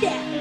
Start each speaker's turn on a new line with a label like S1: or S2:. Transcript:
S1: Daddy.